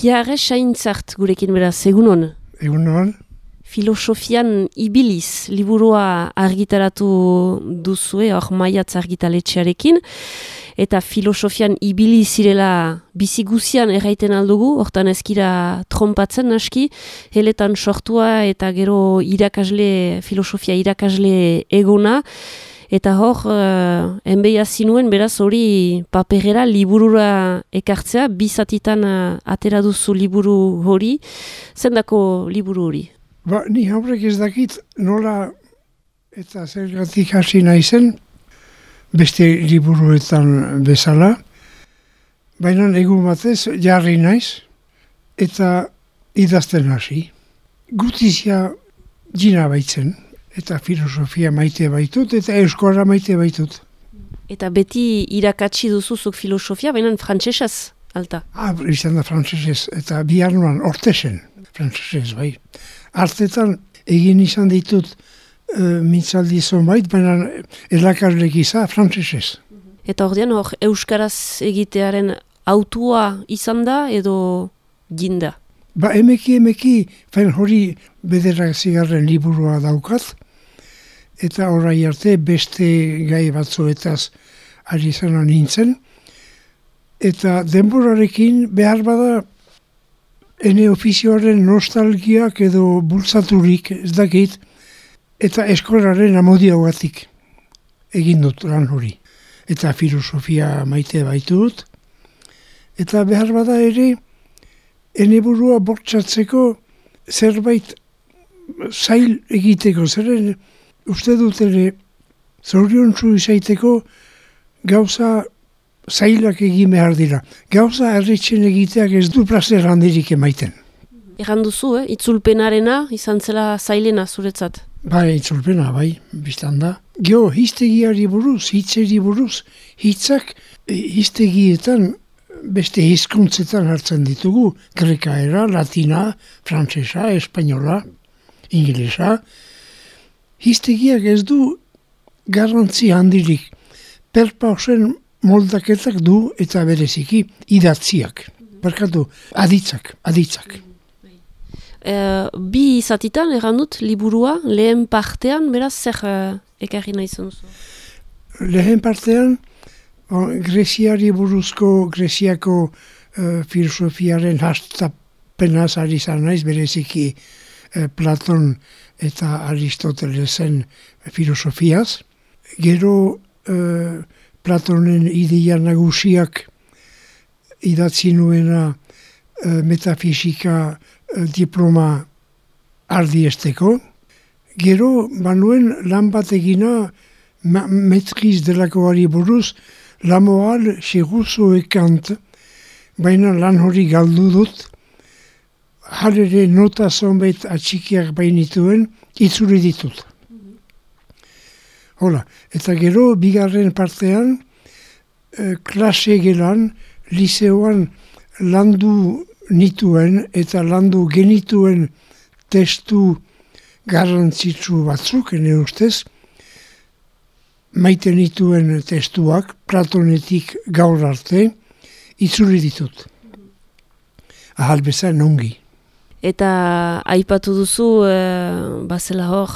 Piare Saintzart gurekin beraz, egun hon? Egun hon? Filosofian ibiliz, liburua argitaratu duzue, hor maiatz argitaletxearekin, eta filosofian ibiliz zirela biziguzian erraiten aldugu, hortan ezkira trompatzen naski, heletan sortua eta gero irakasle, filosofia irakasle egona, Eta hor, uh, enbeia zinuen, beraz hori paperera liburura ekartzea, bizatitan uh, atera duzu liburu hori, zendako liburu hori? Ba, ni haurek ez dakit nola eta zergatik hasi naizen, beste liburuetan bezala, baina egun batez jarri naiz, eta idazten hasi. Gutizia jina baitzen eta filosofia maite baitut, eta euskora maite baitut. Eta beti irakatsi duzuzuk filosofia, baina frantsesez alta? Ah, izan da frantsesez, eta bi arnuan ortesen, frantsesez, bai. Artetan egin izan ditut uh, mintzaldi zonbait, baina elakarlek izan frantsesez. Eta ordean hor, euskaraz egitearen autua izan da edo ginda? Ba, emeki, emeki, fain hori bederak zigarren liburua daukat, eta orai arte beste gai batzuetaz ari zena nintzen. Eta denborarekin behar bada ene ofizioaren nostalgiak edo bultzaturik ez dakit, eta eskolaren amodia gatik egin dut lan hori. Eta filosofia maite baitut. Eta behar bada ere, ene burua bortxatzeko zerbait zail egiteko, zeren uste dut ere zorion izaiteko gauza zailak egin behar dira. Gauza erretxen egiteak ez du plazer handirik emaiten. Egan duzu, eh? itzulpenarena izan zela zailena zuretzat? Bai, itzulpena, bai, biztan da. Geo, hiztegiari buruz, hitzeri buruz, hitzak e, hiztegietan beste hizkuntzetan hartzen ditugu. Grekaera, latina, frantsesa, espainola, inglesa, hiztegiak ez du garrantzi handirik. Perpausen moldaketak du eta bereziki idatziak. Barkatu, aditzak, aditzak. E, bi izatitan errandut liburua, lehen partean, beraz zer uh, ekarri nahi zu? Lehen partean, on, Greziari buruzko, Greziako uh, filosofiaren hastapenaz ari zan naiz, bereziki Platon eta Aristotelesen filosofiaz. Gero uh, Platonen ideia nagusiak idatzi nuena uh, metafisika diploma ardiesteko. Gero banuen lan bat egina metriz delako buruz la moral seguzo ekant baina lan hori galdu dut jarere nota zonbait atxikiak bainituen, itzuri ditut. Hola, eta gero, bigarren partean, e, klase gelan, liseoan landu nituen eta landu genituen testu garrantzitsu batzuk, ene ustez, maite nituen testuak, platonetik gaur arte, itzuri ditut. Ahal bezan nongi. Eta aipatu duzu, e, bazela hor,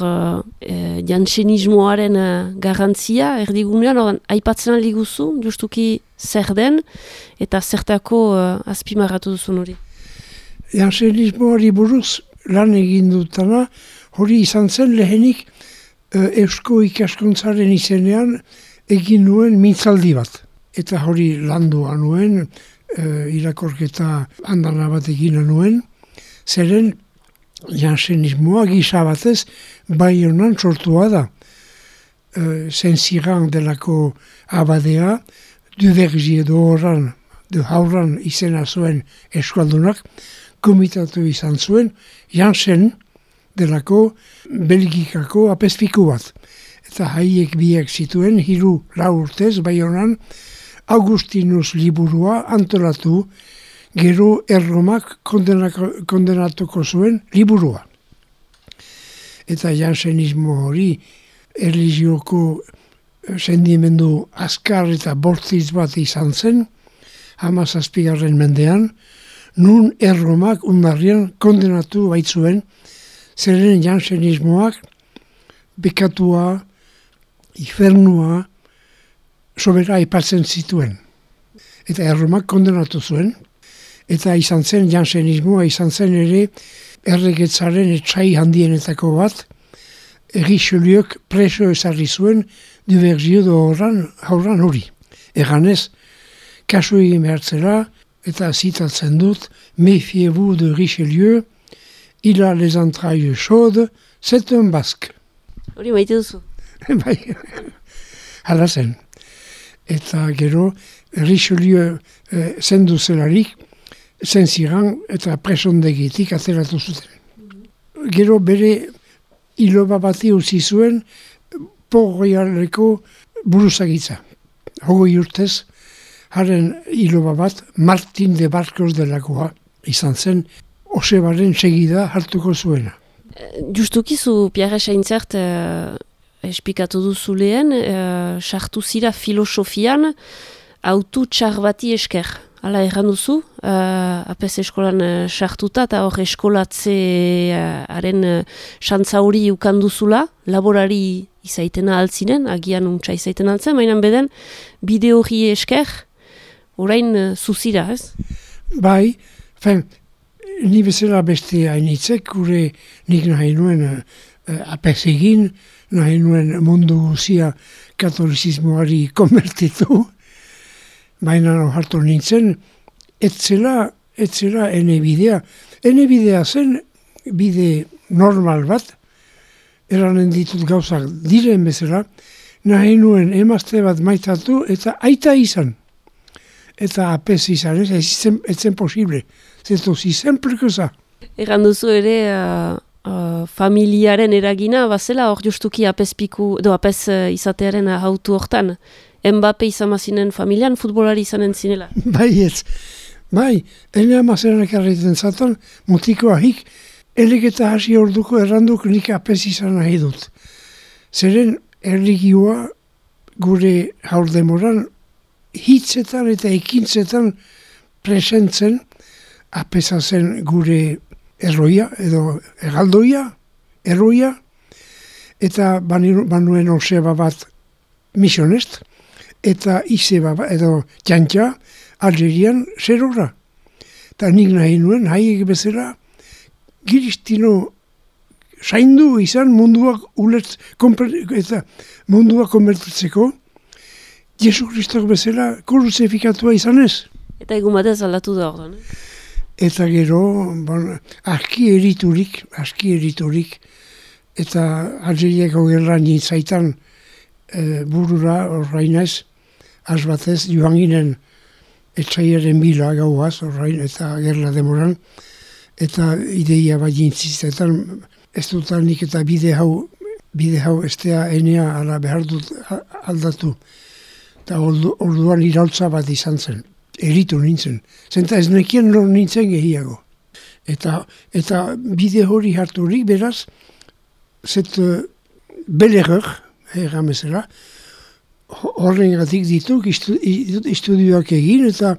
e, jantsenismoaren e, garrantzia, erdigunean, aipatzen liguzu, justuki zer den, eta zertako e, azpimarratu duzu hori. Jantsenismoari buruz lan egin dutana, hori izan zen lehenik e, eusko ikaskuntzaren izenean egin nuen mintzaldi bat. Eta hori landua nuen, e, irakorketa handana bat egin nuen, zeren jansenismoa gisa batez bai honan sortua da. E, Zenziran delako abadea, duvergi edo horran, du hauran izena zuen eskualdunak, komitatu izan zuen, jansen delako belgikako apezpiku bat. Eta haiek biek zituen, hiru lau urtez, bai honan, Augustinus liburua antolatu gero erromak kondenatuko zuen liburua. Eta jansenismo hori erlizioko eh, sendimendu azkar eta bortziz bat izan zen, hamazazpigarren mendean, nun erromak undarrian kondenatu baitzuen, zeren jansenismoak bekatua, ifernua, sobera ipatzen zituen. Eta erromak kondenatu zuen, eta izan zen jansenismoa, izan zen ere erregetzaren etxai handienetako bat, egixoliok preso ezarri zuen divergio do horran hori. Eganez, kasu egin behartzera, eta zitatzen dut, méfiez-vous de Richelieu, il a les entrailles chaudes, c'est un basque. Hori maite duzu? bai, hala zen. Eta gero, Richelieu eh, zendu zelarik, zen ziren eta presondegitik ateratu zuten. Gero bere iloba bati utzi zuen porroialeko buruzagitza. Hogoi urtez, haren iloba bat Martin de Barcos delakoa izan zen, osebaren segida hartuko zuena. Justukizu, Pierre Saintzert, eh, espikatu duzu lehen, eh, sartu zira filosofian, autu txar bati esker. Hala erran duzu, uh, apes eskolan uh, sartuta eta hor eskolatzearen uh, xantza hori ukanduzula, laborari izaitena altzinen, agian untsa izaiten altzen, mainan beden, bide hori esker, orain uh, zuzira, ez? Bai, fen, ni bezala beste hainitzek, gure nik nahi nuen uh, apes egin, nahi nuen mundu guzia katolizismoari konvertitu, baina no hartu nintzen, etzela, etzela ene bidea. Ene bidea zen bide normal bat, eranen ditut gauzak diren bezala, nahi nuen emazte bat maitatu eta aita izan. Eta apes izan, ez zen, zen posible. Zeto zizen prekoza. Egan duzu ere, uh, uh, familiaren eragina, bazela hor justuki apes do apes uh, izatearen hautu hortan. Mbappe izan mazinen familian, futbolari izanen zinela. Bai ez, bai, ene amazenak arreiten zaten, mutiko ahik, elegeta hasi orduko erranduk nik apes izan nahi dut. Zeren erligioa gure haur demoran hitzetan eta ekintzetan presentzen apesa zen gure erroia edo egaldoia, erroia, eta banuen oseba bat misionest, eta izeba edo txantxa Algerian zerora. Eta nik nahi nuen, haiek bezala, giristino saindu izan munduak ulertz, eta munduak konbertitzeko, Jesu Kristok bezala kuruzifikatua izan ez. Eta egun batez aldatu da orduan. Eh? Eta gero, bon, aski eriturik, aski eriturik, eta Algeriako gerra nintzaitan e, burura horrainez, az batez joan ginen etxaiaren bila gauaz, orain eta gerla demoran, eta ideia bat jintzizetan, ez dut nik eta bide hau, bide hau estea enea ala behar dut aldatu. Eta orduan irautza bat izan zen, eritu nintzen. Zenta ez nekien lor nintzen gehiago. Eta, eta bide hori harturik beraz, zet uh, belerrek, erramezela, horren gatik dituk istudioak egin eta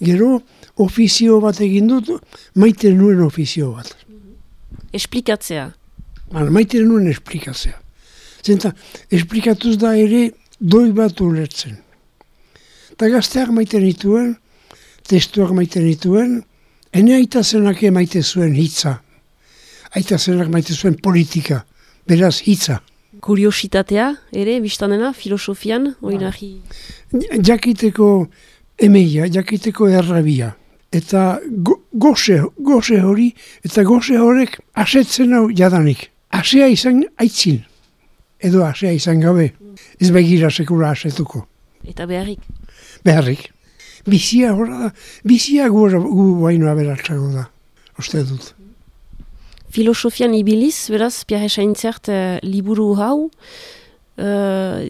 gero ofizio bat egin dut, maite nuen ofizio bat. Esplikatzea? Baina, maite nuen esplikatzea. Zenta, esplikatuz da ere doi bat ulertzen. Eta gazteak maite nituen, testuak maite nituen, ene aita zenak maite zuen hitza. Aita zenak maite zuen politika, beraz hitza kuriositatea ere, biztanena, filosofian, oinari? Jakiteko emeia, jakiteko errabia. Eta go, goze, goze hori, eta goze horrek asetzen hau jadanik. Asea izan aitzin, edo asea izan gabe, ez begira sekula asetuko. Eta beharrik? Beharrik. Bizia horra da, bizia gu, gu baino aberatzago da, uste dut filosofian ibiliz, beraz, Pierre Saintzert uh, liburu hau, uh,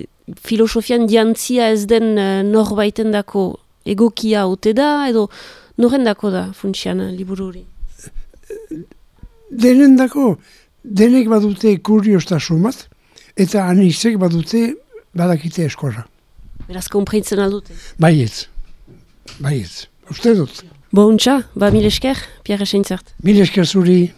filosofian diantzia ez den uh, norbaiten dako egokia ote da, edo noren dako da funtsian liburu hori? Denen dako, denek badute kuriostasun bat, eta anisek badute badakite eskola. Beraz, komprentzen aldute? Baietz, baietz, uste dut. Bo, ba mil esker, Pierre Seintzart. Mil esker zuri.